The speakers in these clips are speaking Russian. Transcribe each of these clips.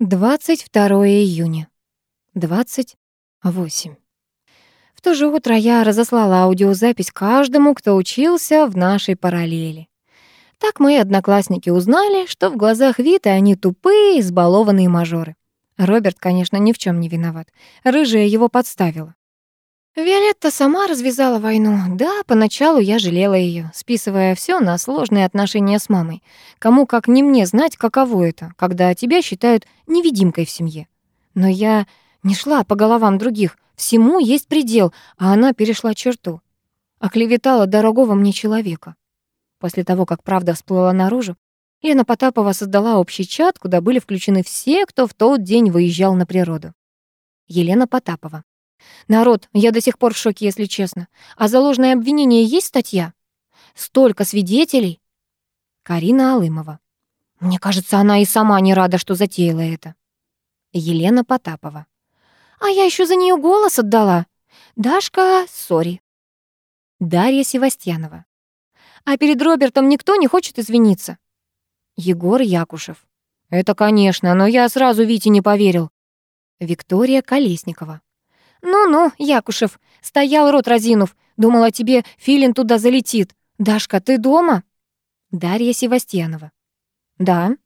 22 июня. 28. В то же утро я разослала аудиозапись каждому, кто учился в нашей параллели. Так мои одноклассники узнали, что в глазах Виты они тупые, избалованные мажоры. Роберт, конечно, ни в чем не виноват. Рыжая его подставила. Виолетта сама развязала войну. Да, поначалу я жалела ее, списывая все на сложные отношения с мамой. Кому как не мне знать, каково это, когда тебя считают невидимкой в семье. Но я не шла по головам других. Всему есть предел, а она перешла черту. Оклеветала дорогого мне человека. После того, как правда всплыла наружу, Лена Потапова создала общий чат, куда были включены все, кто в тот день выезжал на природу. Елена Потапова. Народ, я до сих пор в шоке, если честно. А за ложное обвинение есть статья? Столько свидетелей. Карина Алымова. Мне кажется, она и сама не рада, что затеяла это. Елена Потапова. А я еще за нее голос отдала. Дашка, сори. Дарья Севастьянова. А перед Робертом никто не хочет извиниться. Егор Якушев. Это, конечно, но я сразу Вите не поверил. Виктория Колесникова. «Ну-ну, Якушев, стоял рот разинув, думала, тебе филин туда залетит. Дашка, ты дома?» Дарья Севастьянова. «Да».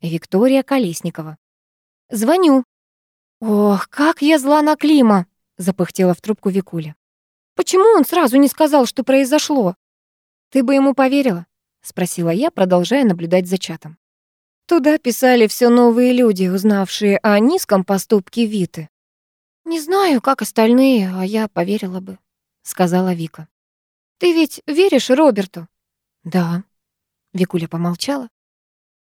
Виктория Колесникова. «Звоню». «Ох, как я зла на Клима!» — запыхтела в трубку Викуля. «Почему он сразу не сказал, что произошло?» «Ты бы ему поверила?» — спросила я, продолжая наблюдать за чатом. Туда писали все новые люди, узнавшие о низком поступке Виты. «Не знаю, как остальные, а я поверила бы», — сказала Вика. «Ты ведь веришь Роберту?» «Да». Викуля помолчала.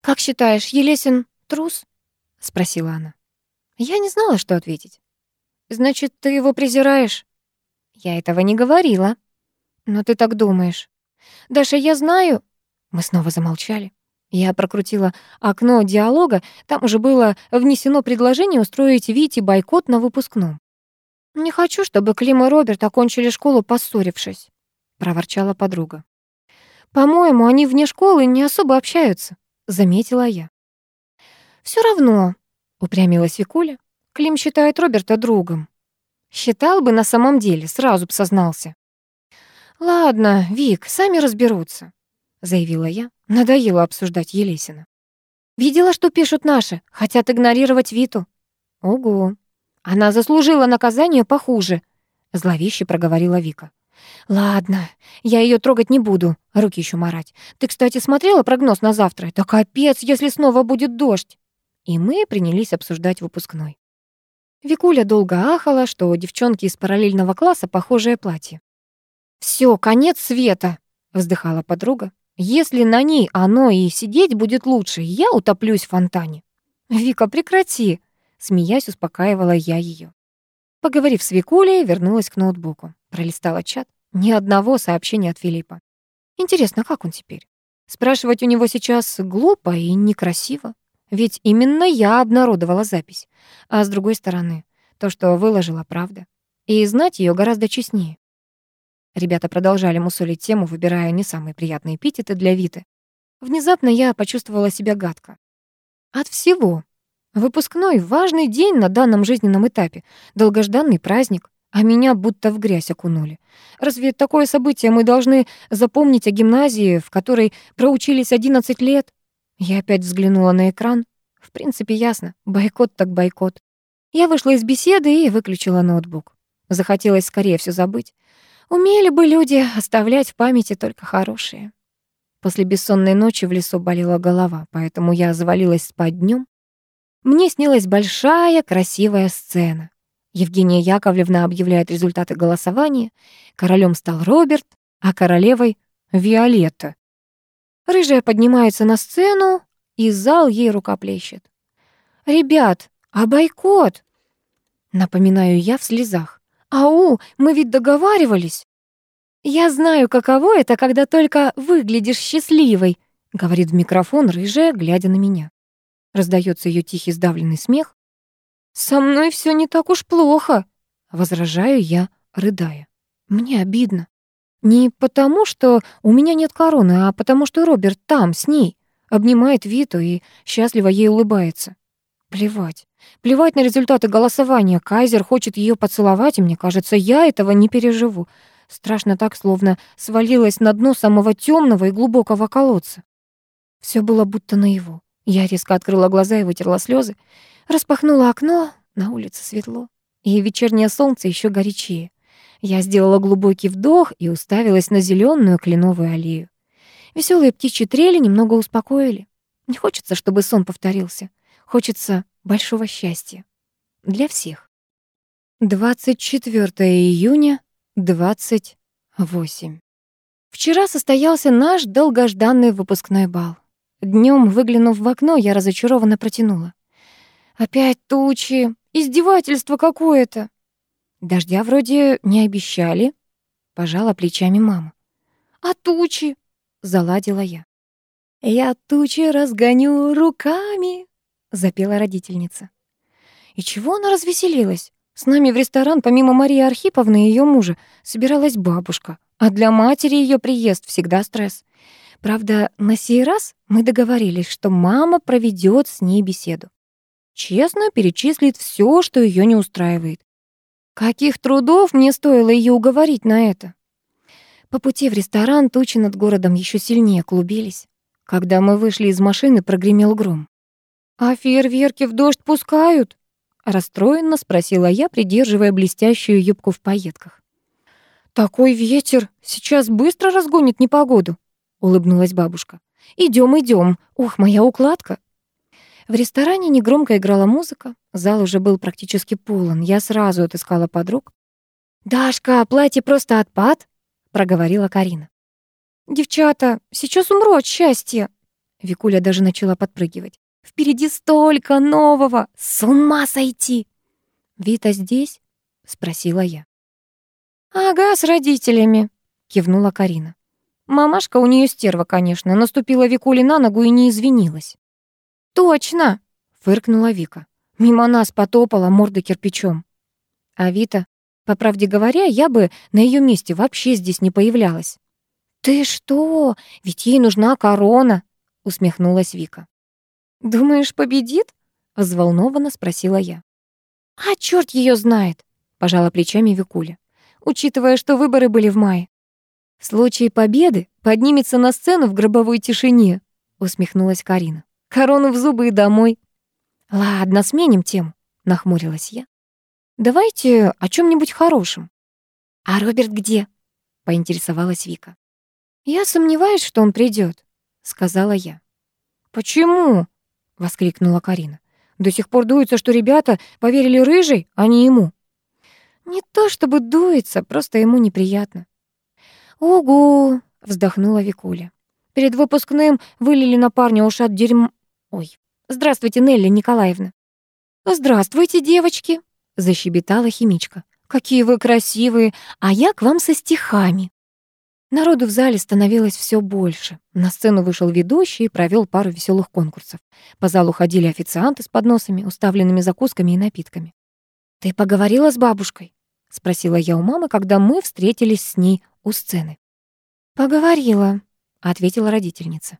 «Как считаешь, Елесин трус?» — спросила она. Я не знала, что ответить. «Значит, ты его презираешь?» «Я этого не говорила». «Но ты так думаешь». «Даша, я знаю...» Мы снова замолчали. Я прокрутила окно диалога, там уже было внесено предложение устроить Вите бойкот на выпускном. «Не хочу, чтобы Клим и Роберт окончили школу, поссорившись», — проворчала подруга. «По-моему, они вне школы не особо общаются», — заметила я. «Всё равно», — упрямилась Викуля, — «Клим считает Роберта другом». «Считал бы на самом деле, сразу б сознался». «Ладно, Вик, сами разберутся», — заявила я. Надоело обсуждать Елесина. Видела, что пишут наши, хотят игнорировать Виту. Ого. Она заслужила наказание похуже, зловеще проговорила Вика. Ладно, я ее трогать не буду, руки еще марать. Ты, кстати, смотрела прогноз на завтра? Да капец, если снова будет дождь. И мы принялись обсуждать выпускной. Викуля долго ахала, что у девчонки из параллельного класса похожее платье. Все, конец света!» — вздыхала подруга. Если на ней оно и сидеть будет лучше, я утоплюсь в фонтане. Вика, прекрати, смеясь, успокаивала я ее. Поговорив с Викулей, вернулась к ноутбуку. Пролистала чат. Ни одного сообщения от Филиппа. Интересно, как он теперь? Спрашивать у него сейчас глупо и некрасиво. Ведь именно я обнародовала запись. А с другой стороны, то, что выложила, правда. И знать ее гораздо честнее. Ребята продолжали мусолить тему, выбирая не самые приятные эпитеты для Виты. Внезапно я почувствовала себя гадко. От всего. Выпускной — важный день на данном жизненном этапе, долгожданный праздник, а меня будто в грязь окунули. Разве такое событие мы должны запомнить о гимназии, в которой проучились 11 лет? Я опять взглянула на экран. В принципе, ясно. Бойкот так бойкот. Я вышла из беседы и выключила ноутбук. Захотелось скорее все забыть. Умели бы люди оставлять в памяти только хорошие. После бессонной ночи в лесу болела голова, поэтому я завалилась спать днем. Мне снилась большая красивая сцена. Евгения Яковлевна объявляет результаты голосования. Королем стал Роберт, а королевой — Виолетта. Рыжая поднимается на сцену, и зал ей рукоплещет. «Ребят, а бойкот?» Напоминаю я в слезах. «Ау, мы ведь договаривались!» «Я знаю, каково это, когда только выглядишь счастливой», — говорит в микрофон рыжая, глядя на меня. Раздается ее тихий сдавленный смех. «Со мной все не так уж плохо», — возражаю я, рыдая. «Мне обидно. Не потому, что у меня нет короны, а потому, что Роберт там, с ней, обнимает Виту и счастливо ей улыбается. Плевать. Плевать на результаты голосования. Кайзер хочет ее поцеловать, и мне кажется, я этого не переживу. Страшно так, словно свалилась на дно самого темного и глубокого колодца. Все было будто наяву. Я резко открыла глаза и вытерла слезы. Распахнула окно, на улице светло. И вечернее солнце еще горячее. Я сделала глубокий вдох и уставилась на зеленую кленовую аллею. Веселые птичьи трели немного успокоили. Не хочется, чтобы сон повторился. Хочется большого счастья. Для всех. 24 июня, 28. Вчера состоялся наш долгожданный выпускной бал. Днем, выглянув в окно, я разочарованно протянула. «Опять тучи! Издевательство какое-то!» «Дождя вроде не обещали», — пожала плечами мама. «А тучи?» — заладила я. «Я тучи разгоню руками», — запела родительница. И чего она развеселилась? С нами в ресторан, помимо Марии Архиповны и ее мужа, собиралась бабушка, а для матери ее приезд всегда стресс. Правда, на сей раз мы договорились, что мама проведет с ней беседу. Честно перечислит все, что ее не устраивает. Каких трудов мне стоило ее уговорить на это? По пути в ресторан тучи над городом еще сильнее клубились. Когда мы вышли из машины, прогремел гром. «А фейерверки в дождь пускают?» Расстроенно спросила я, придерживая блестящую юбку в пайетках. «Такой ветер! Сейчас быстро разгонит непогоду!» Улыбнулась бабушка. «Идем, идем! Ух, моя укладка!» В ресторане негромко играла музыка. Зал уже был практически полон. Я сразу отыскала подруг. «Дашка, платье просто отпад!» проговорила Карина. «Девчата, сейчас умру от счастья!» Викуля даже начала подпрыгивать. «Впереди столько нового! С ума сойти!» «Вита здесь?» — спросила я. «Ага, с родителями», — кивнула Карина. Мамашка у нее стерва, конечно, наступила Викуле на ногу и не извинилась. «Точно!» — фыркнула Вика. Мимо нас потопала морда кирпичом. А Вита, по правде говоря, я бы на ее месте вообще здесь не появлялась. «Ты что? Ведь ей нужна корона!» — усмехнулась Вика. «Думаешь, победит?» — взволнованно спросила я. «А черт ее знает!» — пожала плечами Викуля, учитывая, что выборы были в мае. «В случае победы поднимется на сцену в гробовой тишине», — усмехнулась Карина. «Корону в зубы и домой». «Ладно, сменим тему», — нахмурилась я. «Давайте о чем нибудь хорошем». «А Роберт где?» — поинтересовалась Вика. «Я сомневаюсь, что он придет, сказала я. «Почему?» — воскликнула Карина. «До сих пор дуется, что ребята поверили рыжей, а не ему». «Не то чтобы дуется, просто ему неприятно». «Угу!» — вздохнула Викуля. «Перед выпускным вылили на парня ушат дерьм... Ой, здравствуйте, Нелли Николаевна». «Здравствуйте, девочки!» — защебетала химичка. «Какие вы красивые, а я к вам со стихами». Народу в зале становилось все больше. На сцену вышел ведущий и провел пару веселых конкурсов. По залу ходили официанты с подносами, уставленными закусками и напитками. «Ты поговорила с бабушкой?» — спросила я у мамы, когда мы встретились с ней у сцены. «Поговорила», — ответила родительница.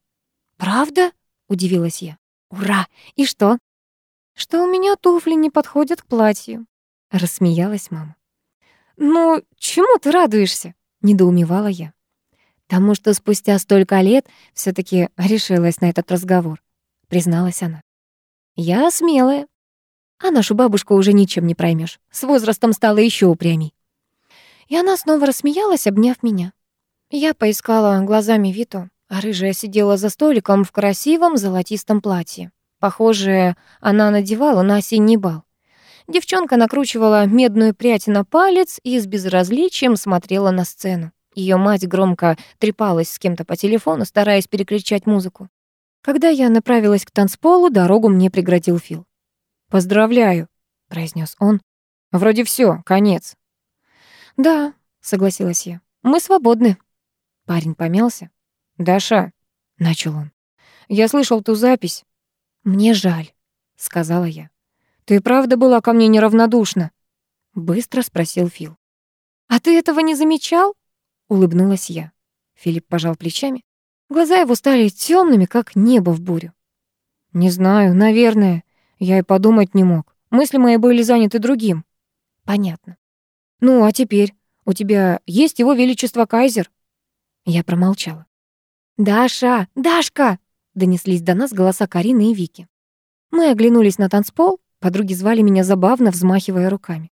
«Правда?» — удивилась я. «Ура! И что?» «Что у меня туфли не подходят к платью», — рассмеялась мама. «Ну, чему ты радуешься?» — недоумевала я. Потому что спустя столько лет все таки решилась на этот разговор, призналась она. Я смелая. А нашу бабушку уже ничем не проймешь. С возрастом стала еще упрямей. И она снова рассмеялась, обняв меня. Я поискала глазами Виту, а рыжая сидела за столиком в красивом золотистом платье. Похоже, она надевала на осенний бал. Девчонка накручивала медную прядь на палец и с безразличием смотрела на сцену. Ее мать громко трепалась с кем-то по телефону, стараясь перекричать музыку. Когда я направилась к танцполу, дорогу мне преградил Фил. «Поздравляю», — произнес он. «Вроде все, конец». «Да», — согласилась я, — «мы свободны». Парень помялся. «Даша», — начал он, — «я слышал ту запись». «Мне жаль», — сказала я. «Ты правда была ко мне неравнодушна?» Быстро спросил Фил. «А ты этого не замечал?» Улыбнулась я. Филипп пожал плечами. Глаза его стали темными, как небо в бурю. Не знаю, наверное. Я и подумать не мог. Мысли мои были заняты другим. Понятно. Ну, а теперь? У тебя есть его величество кайзер? Я промолчала. «Даша! Дашка!» — донеслись до нас голоса Карины и Вики. Мы оглянулись на танцпол, подруги звали меня забавно, взмахивая руками.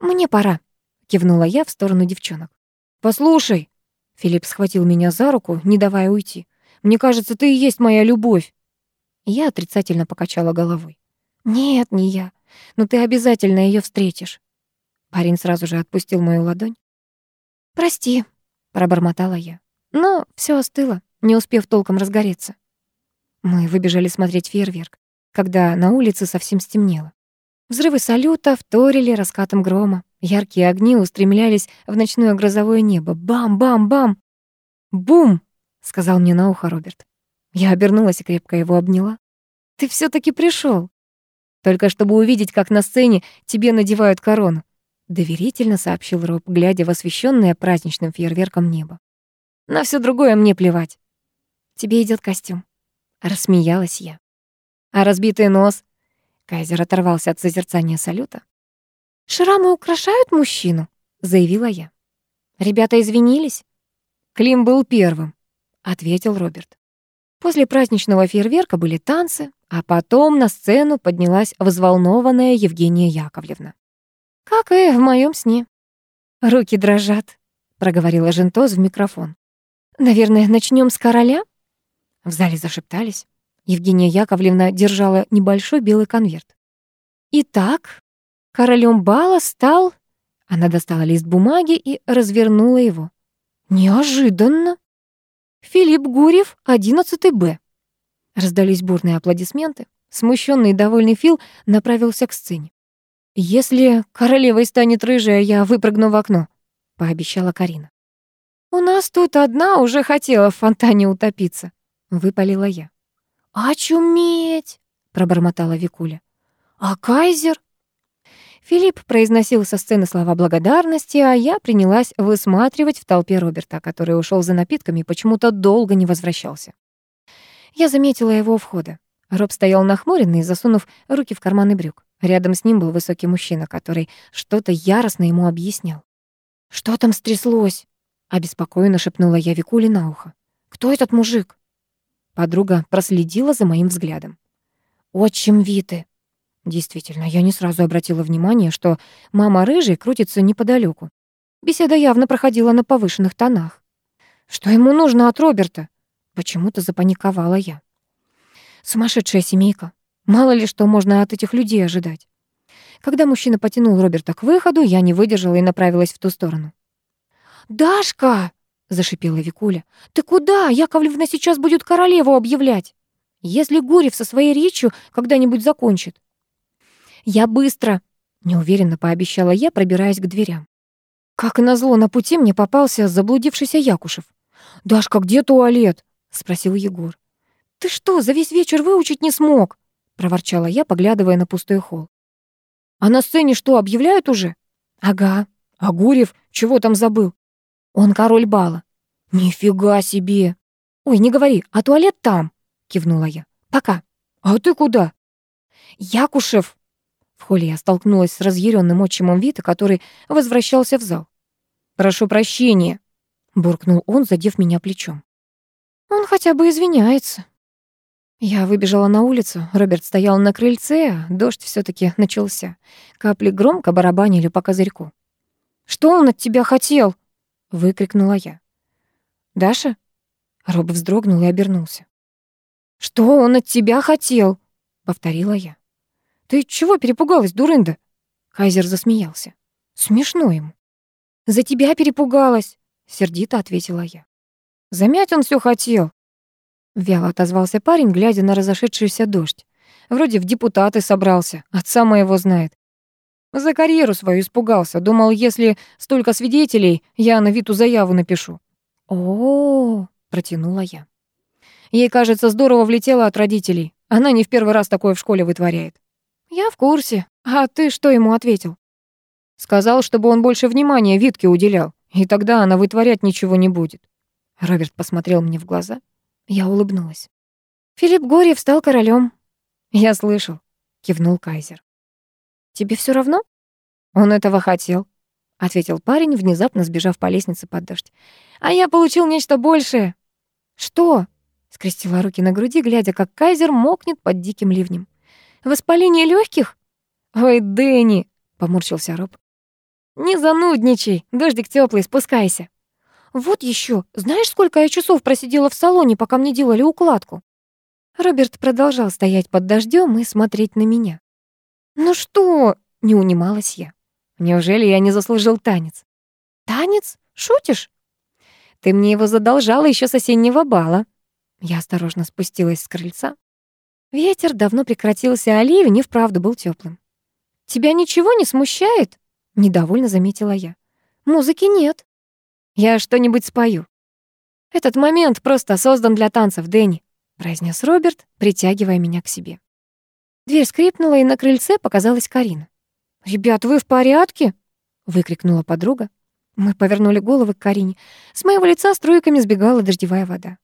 «Мне пора», — кивнула я в сторону девчонок. «Послушай», — Филипп схватил меня за руку, не давая уйти. «Мне кажется, ты и есть моя любовь». Я отрицательно покачала головой. «Нет, не я. Но ты обязательно ее встретишь». Парень сразу же отпустил мою ладонь. «Прости», — пробормотала я. Но все остыло, не успев толком разгореться. Мы выбежали смотреть фейерверк, когда на улице совсем стемнело. Взрывы салюта вторили раскатом грома. Яркие огни устремлялись в ночное грозовое небо. Бам-бам-бам! «Бум!» — сказал мне на ухо Роберт. Я обернулась и крепко его обняла. «Ты все таки пришел. Только чтобы увидеть, как на сцене тебе надевают корону», — доверительно сообщил Роб, глядя в освещенное праздничным фейерверком небо. «На все другое мне плевать». «Тебе идет костюм», — рассмеялась я. «А разбитый нос?» Кайзер оторвался от созерцания салюта. «Шрамы украшают мужчину», — заявила я. «Ребята извинились?» «Клим был первым», — ответил Роберт. После праздничного фейерверка были танцы, а потом на сцену поднялась взволнованная Евгения Яковлевна. Как и в моем сне. «Руки дрожат», — проговорила Жентоз в микрофон. «Наверное, начнем с короля?» В зале зашептались. Евгения Яковлевна держала небольшой белый конверт. «Итак, королем бала стал...» Она достала лист бумаги и развернула его. «Неожиданно!» «Филипп Гурьев, 11 Б». Раздались бурные аплодисменты. Смущенный и довольный Фил направился к сцене. «Если королевой станет рыжая, я выпрыгну в окно», — пообещала Карина. «У нас тут одна уже хотела в фонтане утопиться», — выпалила я. «Очуметь!» — пробормотала Викуля. «А кайзер?» Филипп произносил со сцены слова благодарности, а я принялась высматривать в толпе Роберта, который ушел за напитками и почему-то долго не возвращался. Я заметила его у входа. Роб стоял нахмуренный, засунув руки в карманы брюк. Рядом с ним был высокий мужчина, который что-то яростно ему объяснял. «Что там стряслось?» — обеспокоенно шепнула я Викуле на ухо. «Кто этот мужик?» Подруга проследила за моим взглядом. «Отчим Виты». Действительно, я не сразу обратила внимание, что мама рыжий крутится неподалеку. Беседа явно проходила на повышенных тонах. Что ему нужно от Роберта? Почему-то запаниковала я. Сумасшедшая семейка. Мало ли что можно от этих людей ожидать. Когда мужчина потянул Роберта к выходу, я не выдержала и направилась в ту сторону. «Дашка!» Зашипела Викуля. «Ты куда? Яковлевна сейчас будет королеву объявлять. Если Гурев со своей речью когда-нибудь закончит». «Я быстро», — неуверенно пообещала я, пробираясь к дверям. Как назло, на пути мне попался заблудившийся Якушев. «Дашка, где туалет?» — спросил Егор. «Ты что, за весь вечер выучить не смог?» — проворчала я, поглядывая на пустой холл. «А на сцене что, объявляют уже?» «Ага. А Гурев чего там забыл?» Он король бала. Нифига себе. Ой, не говори, а туалет там, кивнула я. Пока. А ты куда? Якушев. В холле я столкнулась с разъяренным отчимом Вита, который возвращался в зал. «Прошу прощения», — буркнул он, задев меня плечом. «Он хотя бы извиняется». Я выбежала на улицу, Роберт стоял на крыльце, дождь все таки начался. Капли громко барабанили по козырьку. «Что он от тебя хотел?» Выкрикнула я. «Даша?» Роб вздрогнул и обернулся. «Что он от тебя хотел?» — повторила я. «Ты чего перепугалась, дурында?» Кайзер засмеялся. «Смешно ему». «За тебя перепугалась», — сердито ответила я. «Замять он все хотел». Вяло отозвался парень, глядя на разошедшийся дождь. Вроде в депутаты собрался, отца моего знает. За карьеру свою испугался. Думал, если столько свидетелей, я на Виту заяву напишу. О, -о, -о протянула я. Ей, кажется, здорово влетела от родителей. Она не в первый раз такое в школе вытворяет. Я в курсе. А ты что ему ответил? Сказал, чтобы он больше внимания Витке уделял, и тогда она вытворять ничего не будет. Роберт посмотрел мне в глаза. Я улыбнулась. Филипп Горьев стал королем. Я слышал. кивнул Кайзер. Тебе все равно? Он этого хотел, ответил парень, внезапно сбежав по лестнице под дождь. А я получил нечто большее. Что? скрестила руки на груди, глядя, как Кайзер мокнет под диким ливнем. Воспаление легких? Ой, Дэнни, поморщился Роб. Не занудничай, дождик теплый, спускайся. Вот еще, знаешь, сколько я часов просидела в салоне, пока мне делали укладку? Роберт продолжал стоять под дождем и смотреть на меня. «Ну что?» — не унималась я. «Неужели я не заслужил танец?» «Танец? Шутишь?» «Ты мне его задолжала еще с осеннего бала». Я осторожно спустилась с крыльца. Ветер давно прекратился, а ливень и вправду был теплым. «Тебя ничего не смущает?» — недовольно заметила я. «Музыки нет». «Я что-нибудь спою». «Этот момент просто создан для танцев, Дэнни», — произнес Роберт, притягивая меня к себе. Дверь скрипнула, и на крыльце показалась Карина. «Ребят, вы в порядке?» — выкрикнула подруга. Мы повернули головы к Карине. С моего лица струйками сбегала дождевая вода.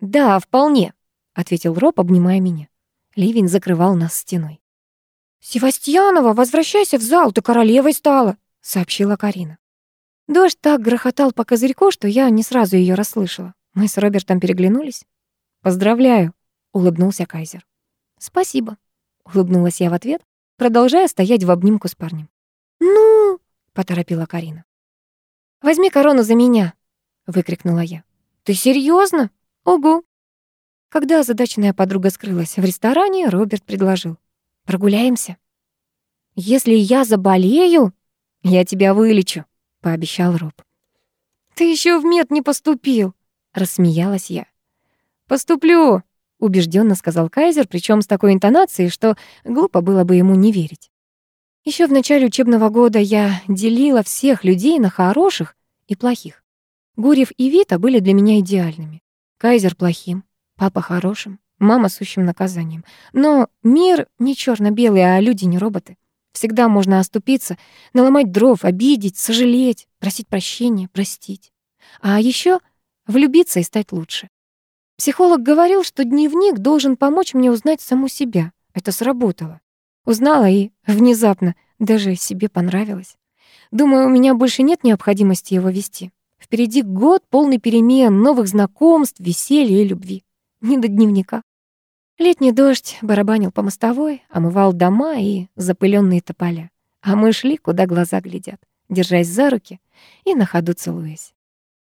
«Да, вполне», — ответил Роб, обнимая меня. Ливень закрывал нас стеной. «Севастьянова, возвращайся в зал, ты королевой стала», — сообщила Карина. Дождь так грохотал по козырьку, что я не сразу ее расслышала. Мы с Робертом переглянулись. «Поздравляю», — улыбнулся Кайзер. «Спасибо», улыбнулась я в ответ, продолжая стоять в обнимку с парнем. «Ну!» — поторопила Карина. «Возьми корону за меня!» — выкрикнула я. «Ты серьезно? Ого!» Когда озадаченная подруга скрылась в ресторане, Роберт предложил. «Прогуляемся?» «Если я заболею, я тебя вылечу», — пообещал Роб. «Ты еще в мед не поступил», — рассмеялась я. «Поступлю», убежденно сказал Кайзер, причем с такой интонацией, что глупо было бы ему не верить. Еще в начале учебного года я делила всех людей на хороших и плохих. Гурьев и Вита были для меня идеальными. Кайзер плохим, папа хорошим, мама сущим наказанием. Но мир не черно белый а люди не роботы. Всегда можно оступиться, наломать дров, обидеть, сожалеть, просить прощения, простить. А еще влюбиться и стать лучше. Психолог говорил, что дневник должен помочь мне узнать саму себя. Это сработало. Узнала и внезапно даже себе понравилось. Думаю, у меня больше нет необходимости его вести. Впереди год полный перемен, новых знакомств, веселья и любви. Не до дневника. Летний дождь барабанил по мостовой, омывал дома и запыленные тополя. А мы шли, куда глаза глядят, держась за руки и на ходу целуясь.